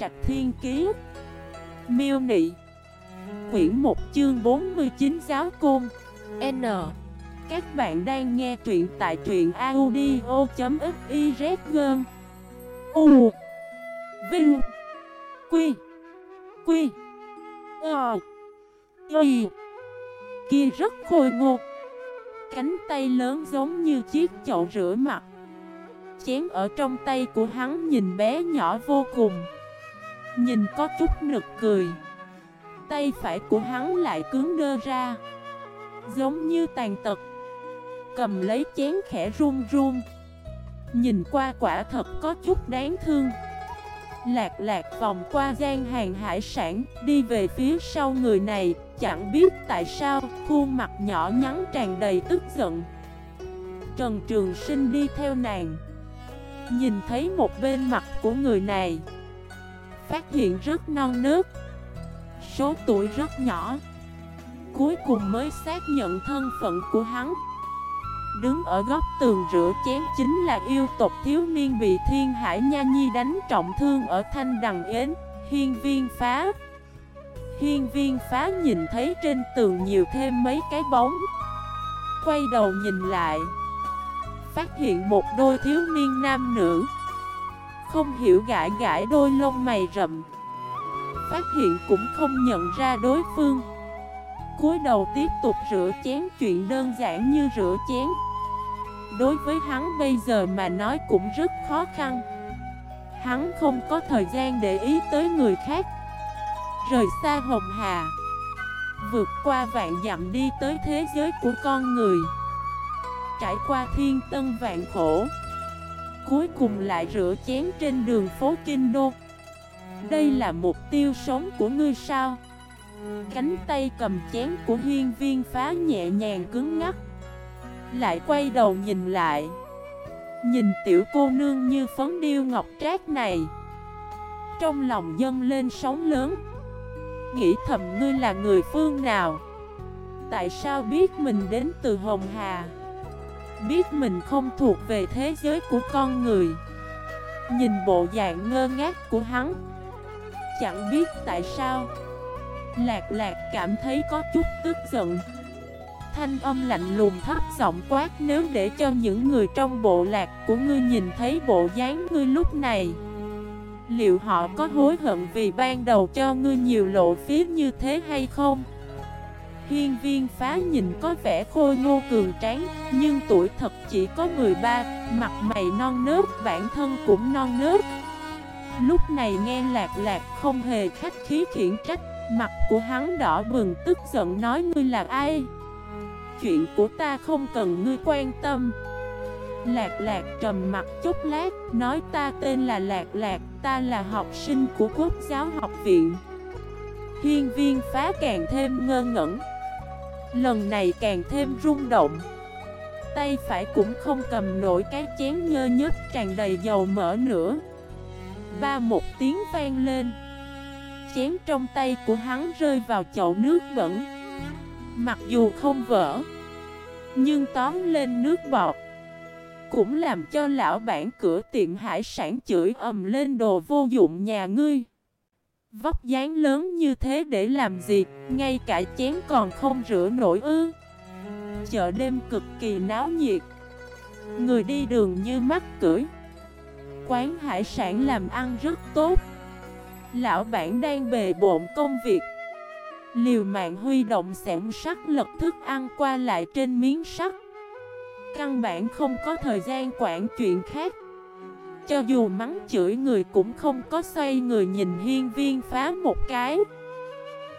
Trạch Thiên Kiế Miêu Nị. Quyển 1 chương 49 Giáo Côn. N. Các bạn đang nghe truyện tại truyện audio.xyz U. Vinh. Quy. Quy. Ờ. Y. Kia rất khôi ngột Cánh tay lớn giống như chiếc chậu rửa mặt. Chén ở trong tay của hắn nhìn bé nhỏ vô cùng. Nhìn có chút nực cười. Tay phải của hắn lại cứng đơ ra. Giống như tàn tật. Cầm lấy chén khẽ run run. Nhìn qua quả thật có chút đáng thương. Lạc lạc vòng qua gian hàng hải sản, Đi về phía sau người này, Chẳng biết tại sao, Khuôn mặt nhỏ nhắn tràn đầy tức giận. Trần Trường Sinh đi theo nàng. Nhìn thấy một bên mặt của người này. Phát hiện rất non nớt Số tuổi rất nhỏ. Cuối cùng mới xác nhận thân phận của hắn. Đứng ở góc tường rửa chén chính là yêu tộc thiếu niên bị thiên hải nha nhi đánh trọng thương ở thanh đằng yến, Hiên viên phá. Hiên viên phá nhìn thấy trên tường nhiều thêm mấy cái bóng. Quay đầu nhìn lại, Phát hiện một đôi thiếu niên nam nữ. Không hiểu gãi gãi đôi lông mày rậm. Phát hiện cũng không nhận ra đối phương. Cúi đầu tiếp tục rửa chén chuyện đơn giản như rửa chén. Đối với hắn bây giờ mà nói cũng rất khó khăn. Hắn không có thời gian để ý tới người khác. Rời xa Hồng Hà, Vượt qua vạn dặm đi tới thế giới của con người. Trải qua thiên tân vạn khổ Cuối cùng lại rửa chén trên đường phố Kinh Đô Đây là mục tiêu sống của ngươi sao? Cánh tay cầm chén của hiên viên phá nhẹ nhàng cứng ngắt Lại quay đầu nhìn lại. Nhìn tiểu cô nương như phấn điêu ngọc trác này. Trong lòng dâng lên sóng lớn. Nghĩ thầm ngươi là người phương nào? Tại sao biết mình đến từ Hồng Hà? Biết mình không thuộc về thế giới của con người. Nhìn bộ dạng ngơ ngác của hắn. Chẳng biết tại sao. Lạc lạc cảm thấy có chút tức giận. Thanh âm lạnh lùng thấp giọng quát, Nếu để cho những người trong bộ lạc của ngươi nhìn thấy bộ dáng ngươi lúc này, Liệu họ có hối hận vì ban đầu cho ngươi nhiều lộ phí như thế hay không? Hiên viên phá nhìn có vẻ khôi ngô cường tráng, Nhưng tuổi thật chỉ có 13 Mặt mày non nớt, bản thân cũng non nớt. Lúc này nghe lạc lạc không hề khách khí khiển trách, Mặt của hắn đỏ bừng tức giận nói ngươi là ai? Chuyện của ta không cần ngươi quan tâm. Lạc lạc trầm mặt chút lát, Nói ta tên là Lạc lạc, Ta là học sinh của quốc giáo học viện. Hiên viên phá càng thêm ngơ ngẩn. Lần này càng thêm rung động. Tay phải cũng không cầm nổi cái chén nhơ nhất tràn đầy dầu mỡ nữa. Ba một tiếng vang lên. Chén trong tay của hắn rơi vào chậu nước bẩn. Mặc dù không vỡ, Nhưng tóm lên nước bọt. Cũng làm cho lão bản cửa tiệm hải sản chửi ầm lên đồ vô dụng nhà ngươi. Vóc dáng lớn như thế để làm gì, Ngay cả chén còn không rửa nổi ư? Chợ đêm cực kỳ náo nhiệt. Người đi đường như mắt cưỡi. Quán hải sản làm ăn rất tốt. Lão bản đang bề bộn công việc. Liều mạng huy động sẻn sắt lật thức ăn qua lại trên miếng sắt. Căn bản không có thời gian quản chuyện khác. Cho dù mắng chửi người cũng không có xoay người nhìn hiên viên phá một cái.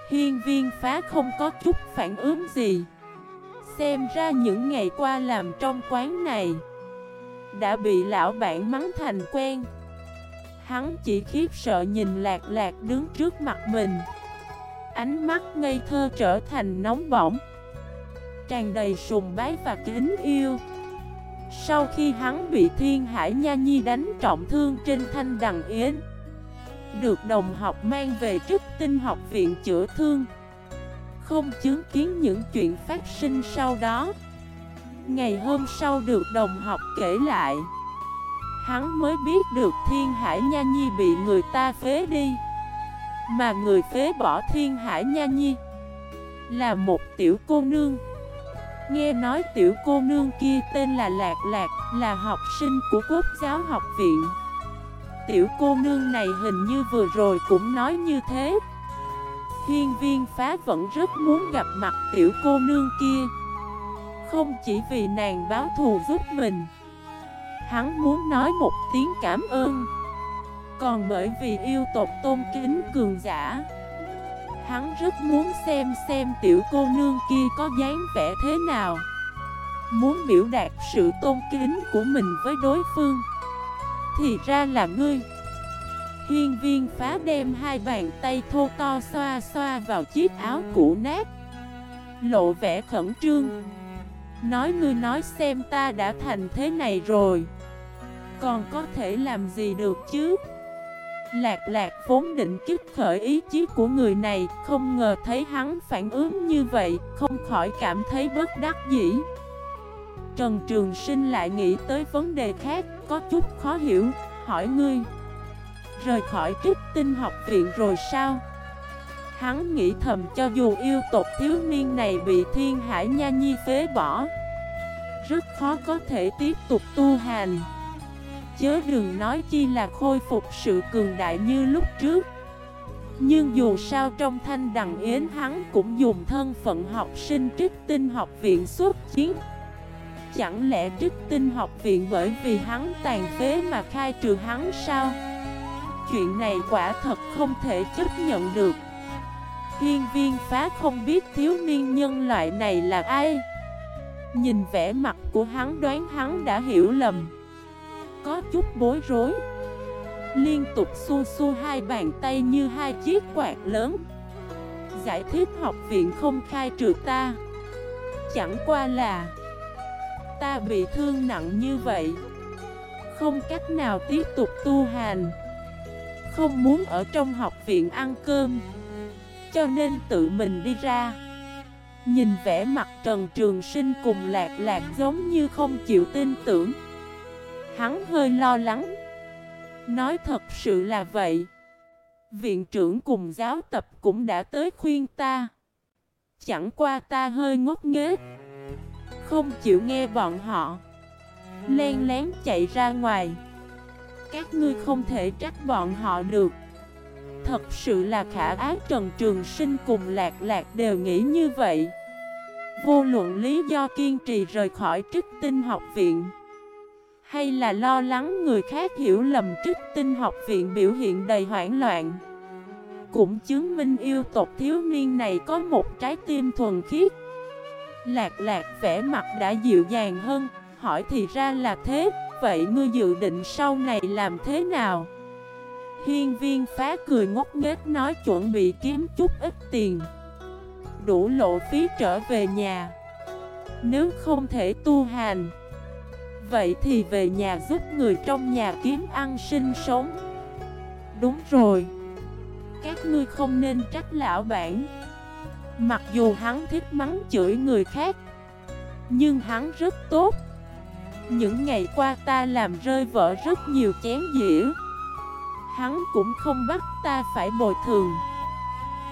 Hiên viên phá không có chút phản ứng gì. Xem ra những ngày qua làm trong quán này Đã bị lão bạn mắng thành quen. Hắn chỉ khiếp sợ nhìn lạc lạc đứng trước mặt mình. Ánh mắt ngây thơ trở thành nóng bỏng. Tràn đầy sùng bái và kính yêu. Sau khi hắn bị thiên hải nha nhi đánh trọng thương trên thanh đằng yến, Được đồng học mang về trước tinh học viện chữa thương, Không chứng kiến những chuyện phát sinh sau đó. Ngày hôm sau được đồng học kể lại, Hắn mới biết được Thiên Hải Nha Nhi bị người ta phế đi, Mà người phế bỏ Thiên Hải Nha Nhi Là một tiểu cô nương. Nghe nói tiểu cô nương kia tên là Lạc Lạc, Là học sinh của Quốc giáo học viện. Tiểu cô nương này hình như vừa rồi cũng nói như thế. Hiên viên phá vẫn rất muốn gặp mặt tiểu cô nương kia. Không chỉ vì nàng báo thù giúp mình, Hắn muốn nói một tiếng cảm ơn. Còn bởi vì yêu tộc tôn kính cường giả Hắn rất muốn xem xem tiểu cô nương kia có dáng vẻ thế nào. Muốn biểu đạt sự tôn kính của mình với đối phương. Thì ra là ngươi. Hiên viên phá đem hai bàn tay thô to xoa xoa vào chiếc áo cũ nát. Lộ vẻ khẩn trương. Nói ngươi nói xem ta đã thành thế này rồi. Còn có thể làm gì được chứ? Lạc lạc vốn định kích khởi ý chí của người này, Không ngờ thấy hắn phản ứng như vậy, Không khỏi cảm thấy bất đắc dĩ. Trần Trường Sinh lại nghĩ tới vấn đề khác, Có chút khó hiểu, Hỏi ngươi, Rời khỏi trích tinh học viện rồi sao? Hắn nghĩ thầm, cho dù yêu tộc thiếu niên này bị thiên hải nha nhi phế bỏ, Rất khó có thể tiếp tục tu hành. Chớ đừng nói chi là khôi phục sự cường đại như lúc trước. Nhưng dù sao trong thanh đằng yến hắn cũng dùng thân phận học sinh trích tinh học viện xuất chiến. Chẳng lẽ trích tinh học viện bởi vì hắn tàn phế mà khai trừ hắn sao? Chuyện này quả thật không thể chấp nhận được. Hiên viên phá không biết thiếu niên nhân loại này là ai. Nhìn vẻ mặt của hắn đoán hắn đã hiểu lầm. Có chút bối rối. Liên tục xua xua hai bàn tay như hai chiếc quạt lớn. Giải thích học viện không khai trừ ta. Chẳng qua là, Ta bị thương nặng như vậy. Không cách nào tiếp tục tu hành. Không muốn ở trong học viện ăn cơm. Cho nên tự mình đi ra. Nhìn vẻ mặt Trần Trường Sinh cùng lạc lạc giống như không chịu tin tưởng. Hắn hơi lo lắng. Nói thật sự là vậy. Viện trưởng cùng giáo tập cũng đã tới khuyên ta. Chẳng qua ta hơi ngốc nghếch. Không chịu nghe bọn họ. Len lén chạy ra ngoài. Các ngươi không thể trách bọn họ được. Thật sự là khả ái Trần Trường Sinh cùng Lạc Lạc đều nghĩ như vậy. Vô luận lý do kiên trì rời khỏi trích tinh học viện hay là lo lắng người khác hiểu lầm trích tinh học viện biểu hiện đầy hoảng loạn? Cũng chứng minh yêu tộc thiếu niên này có một trái tim thuần khiết. Lạc lạc vẻ mặt đã dịu dàng hơn, Hỏi thì ra là thế, Vậy ngươi dự định sau này làm thế nào? Hiên viên phá cười ngốc nghếch nói chuẩn bị kiếm chút ít tiền. Đủ lộ phí trở về nhà. Nếu không thể tu hành Vậy thì về nhà giúp người trong nhà kiếm ăn sinh sống. Đúng rồi. Các ngươi không nên trách lão bản. Mặc dù hắn thích mắng chửi người khác, Nhưng hắn rất tốt. Những ngày qua ta làm rơi vỡ rất nhiều chén dĩa. Hắn cũng không bắt ta phải bồi thường.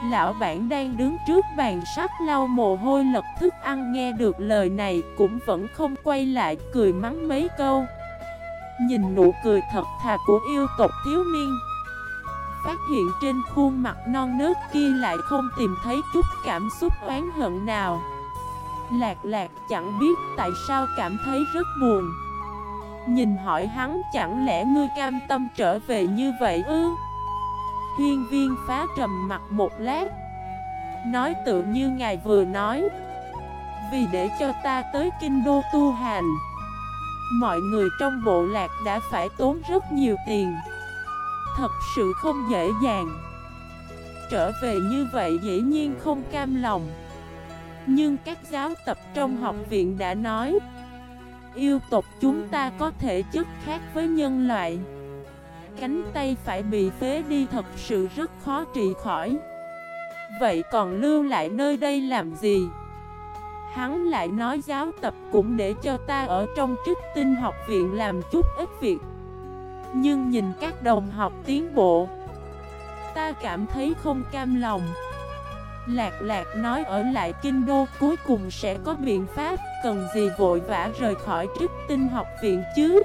Lão bản đang đứng trước bàn sắt lau mồ hôi lật thức ăn nghe được lời này Cũng vẫn không quay lại cười mắng mấy câu. Nhìn nụ cười thật thà của yêu tộc thiếu niên. Phát hiện trên khuôn mặt non nớt kia lại không tìm thấy chút cảm xúc oán hận nào. Lạc lạc, chẳng biết tại sao cảm thấy rất buồn. Nhìn hỏi hắn, chẳng lẽ ngươi cam tâm trở về như vậy ư? Hiên viên phá trầm mặt một lát. Nói tự như ngài vừa nói. Vì để cho ta tới kinh đô tu hành. Mọi người trong bộ lạc đã phải tốn rất nhiều tiền. Thật sự không dễ dàng. Trở về như vậy dĩ nhiên không cam lòng. Nhưng các giáo tập trong học viện đã nói, Yêu tộc chúng ta có thể chất khác với nhân loại. Cánh tay phải bị phế đi thật sự rất khó trị khỏi. Vậy còn lưu lại nơi đây làm gì? Hắn lại nói giáo tập cũng để cho ta ở trong trích tinh học viện làm chút ít việc. Nhưng nhìn các đồng học tiến bộ, Ta cảm thấy không cam lòng. Lạc lạc nói ở lại kinh đô cuối cùng sẽ có biện pháp, Cần gì vội vã rời khỏi trích tinh học viện chứ?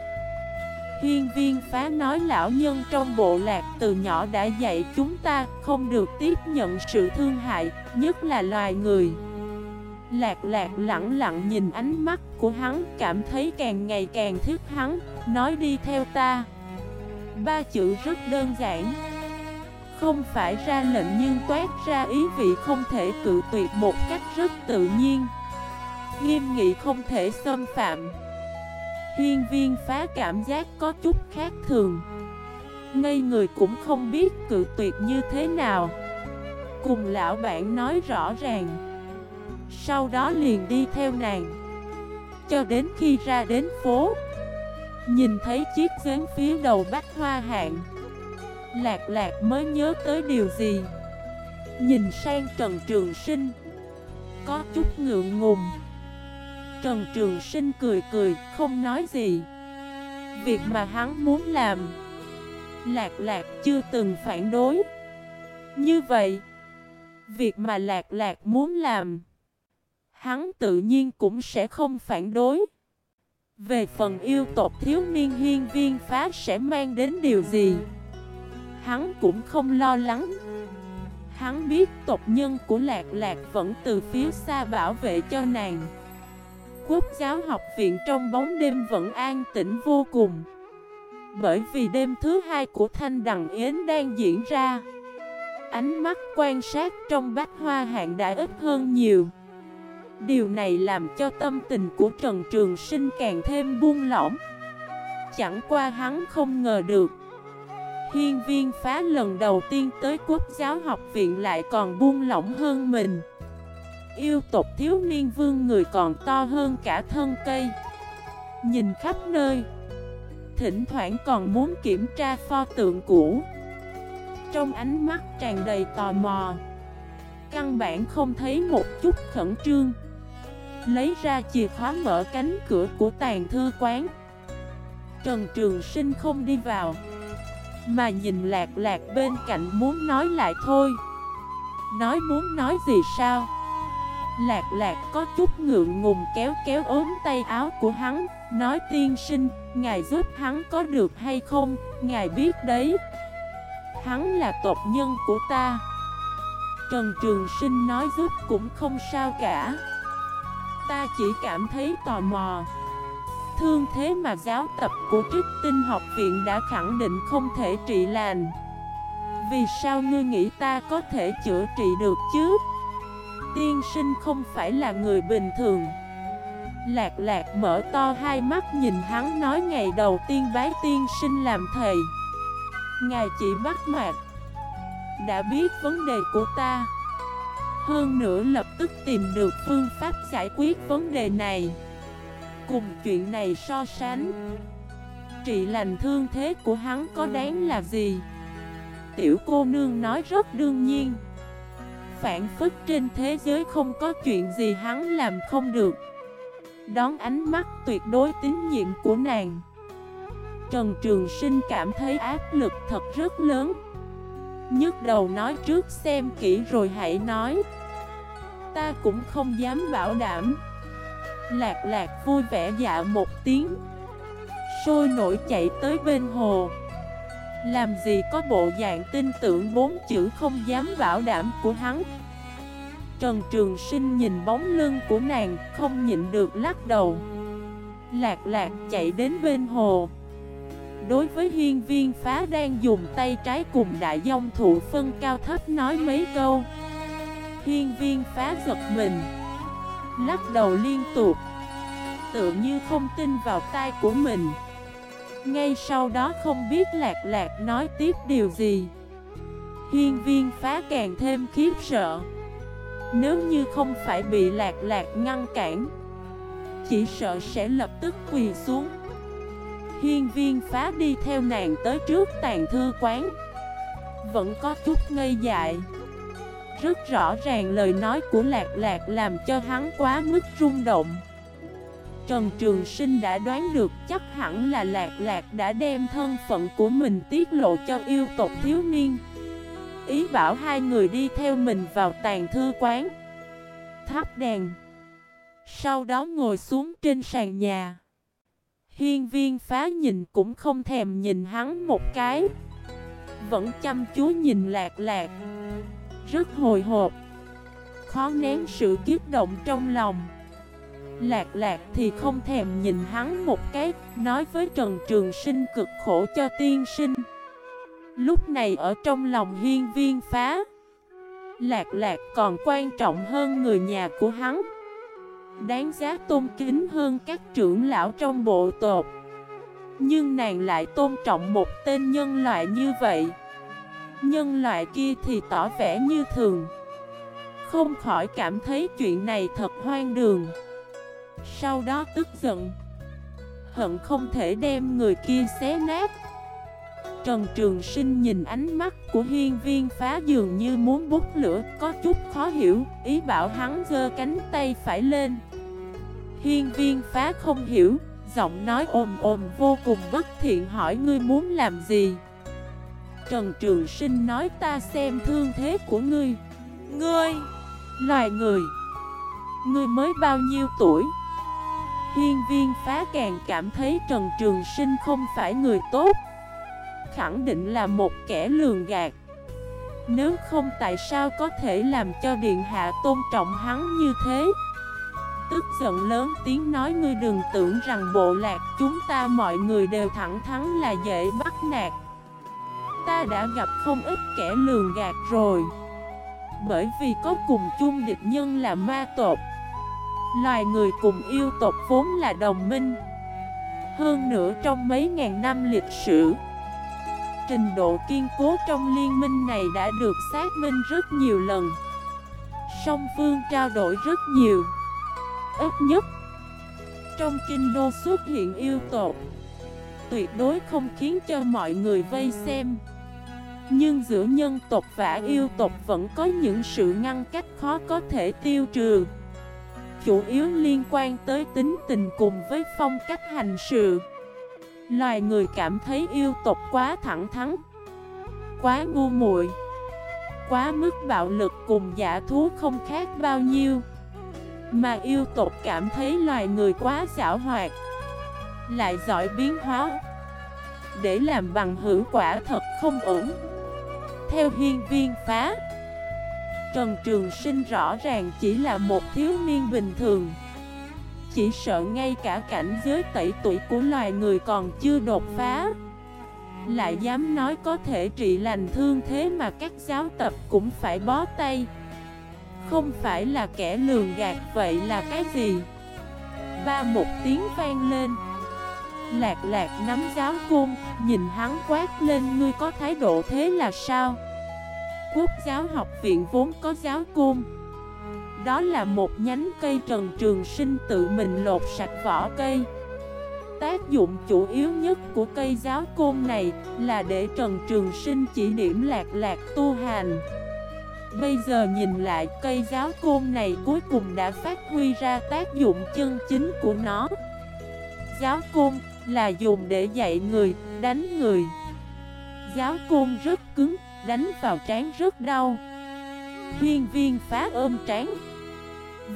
Hiên viên phá nói lão nhân trong bộ lạc từ nhỏ đã dạy chúng ta Không được tiếp nhận sự thương hại, nhất là loài người. Lạc lạc lặng lặng nhìn ánh mắt của hắn Cảm thấy càng ngày càng thích hắn Nói đi theo ta. Ba chữ rất đơn giản. Không phải ra lệnh nhưng toát ra ý vị không thể cự tuyệt một cách rất tự nhiên. Nghiêm nghị không thể xâm phạm. Hiên viên phá cảm giác có chút khác thường. Ngây người cũng không biết cự tuyệt như thế nào. Cùng lão bạn nói rõ ràng. Sau đó liền đi theo nàng. Cho đến khi ra đến phố, Nhìn thấy chiếc giếng phía đầu bách hoa hạng. Lạc lạc mới nhớ tới điều gì? Nhìn sang Trần Trường Sinh, Có chút ngượng ngùng. Trần Trường Sinh cười cười, không nói gì. Việc mà hắn muốn làm Lạc lạc chưa từng phản đối. Như vậy Việc mà lạc lạc muốn làm Hắn tự nhiên cũng sẽ không phản đối. Về phần yêu tộc thiếu niên hiên viên phá sẽ mang đến điều gì Hắn cũng không lo lắng. Hắn biết tộc nhân của lạc lạc vẫn từ phía xa bảo vệ cho nàng. Quốc giáo học viện trong bóng đêm vẫn an tĩnh vô cùng. Bởi vì đêm thứ hai của Thanh Đằng Yến đang diễn ra, Ánh mắt quan sát trong bách hoa hạng đã ít hơn nhiều. Điều này làm cho tâm tình của Trần Trường Sinh càng thêm buông lỏng. Chẳng qua hắn không ngờ được, Hiên viên phá lần đầu tiên tới quốc giáo học viện lại còn buông lỏng hơn mình. Yêu tộc thiếu niên vương người còn to hơn cả thân cây. Nhìn khắp nơi, Thỉnh thoảng còn muốn kiểm tra pho tượng cũ. Trong ánh mắt tràn đầy tò mò, Căn bản không thấy một chút khẩn trương. Lấy ra chìa khóa mở cánh cửa của tàn thư quán. Trần Trường Sinh không đi vào, Mà nhìn lạc lạc bên cạnh muốn nói lại thôi. Nói muốn nói gì sao? Lạc lạc có chút ngượng ngùng kéo kéo ốm tay áo của hắn Nói tiên sinh, ngài giúp hắn có được hay không, ngài biết đấy. Hắn là tộc nhân của ta. Trần Trường Sinh nói giúp cũng không sao cả. Ta chỉ cảm thấy tò mò. Thương thế mà giáo tập của trích tinh học viện đã khẳng định không thể trị lành. Vì sao ngươi nghĩ ta có thể chữa trị được chứ? Tiên sinh không phải là người bình thường. Lạc lạc mở to hai mắt nhìn hắn nói ngày đầu tiên bái tiên sinh làm thầy. Ngài chỉ bắt mạc. Đã biết vấn đề của ta. Hơn nữa lập tức tìm được phương pháp giải quyết vấn đề này. Cùng chuyện này so sánh, Trị lành thương thế của hắn có đáng là gì? Tiểu cô nương nói rất đương nhiên phản phức trên thế giới không có chuyện gì hắn làm không được. Đón ánh mắt tuyệt đối tín nhiệm của nàng. Trần Trường Sinh cảm thấy áp lực thật rất lớn. Nhức đầu nói trước xem kỹ rồi hãy nói. Ta cũng không dám bảo đảm. Lạc lạc vui vẻ dạ một tiếng. Sôi nổi chạy tới bên hồ làm gì có bộ dạng tin tưởng bốn chữ không dám bảo đảm của hắn? Trần Trường Sinh nhìn bóng lưng của nàng, không nhịn được lắc đầu. Lạc lạc chạy đến bên hồ. Đối với hiên viên phá đang dùng tay trái cùng đại dông thụ phân cao thấp nói mấy câu. Hiên viên phá giật mình. Lắc đầu liên tục. Tự như không tin vào tai của mình ngay sau đó không biết lạc lạc nói tiếp điều gì. Hiên viên phá càng thêm khiếp sợ. Nếu như không phải bị lạc lạc ngăn cản, Chỉ sợ sẽ lập tức quỳ xuống. Hiên viên phá đi theo nàng tới trước tàn thư quán. Vẫn có chút ngây dại. Rất rõ ràng lời nói của lạc lạc làm cho hắn quá mức rung động. Trần Trường Sinh đã đoán được chắc hẳn là Lạc Lạc đã đem thân phận của mình tiết lộ cho yêu tộc thiếu niên. Ý bảo hai người đi theo mình vào tàn thư quán. Thắp đèn. Sau đó ngồi xuống trên sàn nhà. Hiên viên phá nhìn cũng không thèm nhìn hắn một cái. Vẫn chăm chú nhìn lạc lạc. Rất hồi hộp. Khó nén sự kiếp động trong lòng. Lạc lạc thì không thèm nhìn hắn một cái, Nói với Trần Trường Sinh cực khổ cho tiên sinh. Lúc này ở trong lòng hiên viên phá, Lạc lạc còn quan trọng hơn người nhà của hắn. Đáng giá tôn kính hơn các trưởng lão trong bộ tộc. Nhưng nàng lại tôn trọng một tên nhân loại như vậy. Nhân loại kia thì tỏ vẻ như thường. Không khỏi cảm thấy chuyện này thật hoang đường. Sau đó tức giận. Hận không thể đem người kia xé nát. Trần Trường Sinh nhìn ánh mắt của hiên viên phá dường như muốn bút lửa, Có chút khó hiểu, Ý bảo hắn giơ cánh tay phải lên. Hiên viên phá không hiểu, Giọng nói ồm ồm vô cùng bất thiện hỏi ngươi muốn làm gì? Trần Trường Sinh nói ta xem thương thế của ngươi. Ngươi, Loài người, Ngươi mới bao nhiêu tuổi? Hiên viên phá càng cảm thấy Trần Trường Sinh không phải người tốt. Khẳng định là một kẻ lường gạt. Nếu không tại sao có thể làm cho Điện Hạ tôn trọng hắn như thế? Tức giận lớn tiếng nói ngươi đừng tưởng rằng bộ lạc chúng ta mọi người đều thẳng thắn là dễ bắt nạt. Ta đã gặp không ít kẻ lường gạt rồi. Bởi vì có cùng chung địch nhân là ma tộc. Loài người cùng yêu tộc vốn là đồng minh. Hơn nữa trong mấy ngàn năm lịch sử, Trình độ kiên cố trong liên minh này đã được xác minh rất nhiều lần. Song phương trao đổi rất nhiều. Ít nhất, Trong kinh đô xuất hiện yêu tộc, Tuyệt đối không khiến cho mọi người vây xem. Nhưng giữa nhân tộc và yêu tộc vẫn có những sự ngăn cách khó có thể tiêu trừ. Chủ yếu liên quan tới tính tình cùng với phong cách hành sự. Loài người cảm thấy yêu tộc quá thẳng thắn, Quá ngu muội, Quá mức bạo lực cùng giả thú không khác bao nhiêu. Mà yêu tộc cảm thấy loài người quá xảo hoạt, Lại giỏi biến hóa. Để làm bằng hữu quả thật không ổn. Theo hiên viên phá Trần Trường Sinh rõ ràng chỉ là một thiếu niên bình thường. Chỉ sợ ngay cả cảnh giới tẩy tuổi của loài người còn chưa đột phá. Lại dám nói có thể trị lành thương thế mà các giáo tập cũng phải bó tay. Không phải là kẻ lường gạt vậy là cái gì? Ba một tiếng vang lên. Lạc lạc nắm giáo cung, Nhìn hắn quát lên ngươi có thái độ thế là sao? Quốc giáo học viện vốn có giáo côn. Đó là một nhánh cây trần trường sinh tự mình lột sạch vỏ cây. Tác dụng chủ yếu nhất của cây giáo côn này là để Trần Trường Sinh chỉ điểm lạc lạc tu hành. Bây giờ nhìn lại cây giáo côn này cuối cùng đã phát huy ra tác dụng chân chính của nó. Giáo côn là dùng để dạy người, đánh người. Giáo côn rất cứng, đánh vào trán rất đau. Hiên viên phá ôm trán.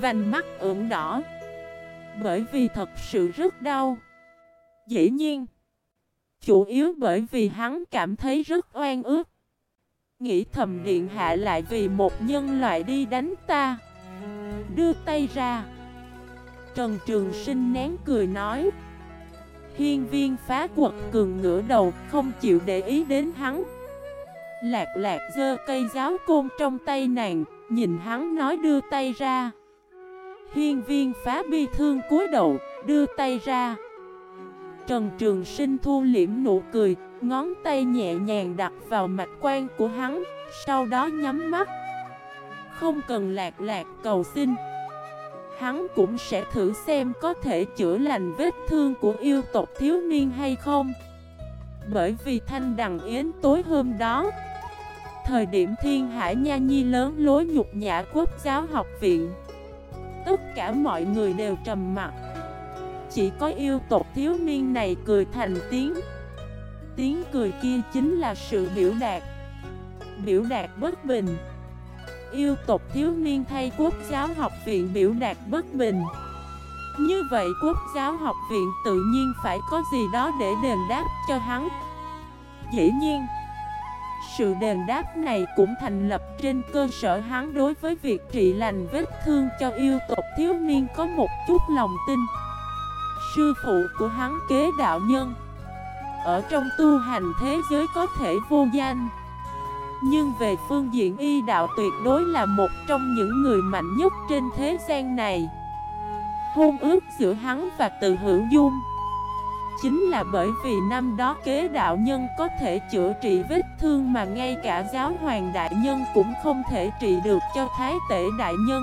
Vành mắt ửng đỏ. Bởi vì thật sự rất đau. Dĩ nhiên, Chủ yếu bởi vì hắn cảm thấy rất oan ức. Nghĩ thầm điện hạ lại vì một nhân loại đi đánh ta. Đưa tay ra. Trần Trường Sinh nén cười nói. Hiên viên phá quật cường ngửa đầu, Không chịu để ý đến hắn. Lạc lạc dơ cây giáo côn trong tay nàng Nhìn hắn nói đưa tay ra. Hiên viên phá bi thương cúi đầu, đưa tay ra. Trần Trường Sinh thu liễm nụ cười, ngón tay nhẹ nhàng đặt vào mạch quan của hắn, sau đó nhắm mắt. Không cần lạc lạc cầu xin. Hắn cũng sẽ thử xem có thể chữa lành vết thương của yêu tộc thiếu niên hay không. Bởi vì thanh đằng yến tối hôm đó, Thời điểm thiên hải nha nhi lớn lối nhục nhã quốc giáo học viện, Tất cả mọi người đều trầm mặt chỉ có yêu tộc thiếu niên này cười thành tiếng. Tiếng cười kia chính là sự biểu đạt Biểu đạt bất bình. Yêu tộc thiếu niên thay quốc giáo học viện biểu đạt bất bình. Như vậy quốc giáo học viện tự nhiên phải có gì đó để đền đáp cho hắn? Dĩ nhiên, sự đền đáp này cũng thành lập trên cơ sở hắn đối với việc trị lành vết thương cho yêu tộc thiếu niên có một chút lòng tin. Sư phụ của hắn kế đạo nhân, Ở trong tu hành thế giới có thể vô danh. Nhưng về phương diện y đạo tuyệt đối là một trong những người mạnh nhất trên thế gian này. Hôn ước giữa hắn và từ hữu dung. Chính là bởi vì năm đó kế đạo nhân có thể chữa trị vết thương mà ngay cả giáo hoàng đại nhân cũng không thể trị được cho thái tể đại nhân.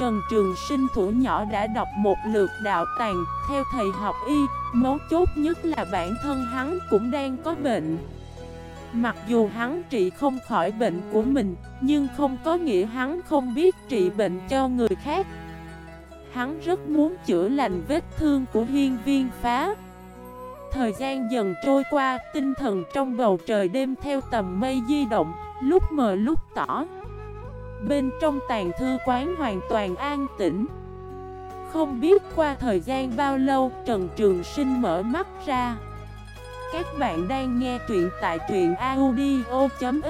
Trần Trường Sinh thủ nhỏ đã đọc một lượt đạo tàng Theo thầy học y, mấu chốt nhất là bản thân hắn cũng đang có bệnh. Mặc dù hắn trị không khỏi bệnh của mình Nhưng không có nghĩa hắn không biết trị bệnh cho người khác. Hắn rất muốn chữa lành vết thương của hiên viên phá. Thời gian dần trôi qua, tinh thần trong bầu trời đêm theo tầm mây di động, lúc mờ lúc tỏ. Bên trong tàn thư quán hoàn toàn an tĩnh. Không biết qua thời gian bao lâu Trần Trường Sinh mở mắt ra. Các bạn đang nghe truyện tại truyện audio.fif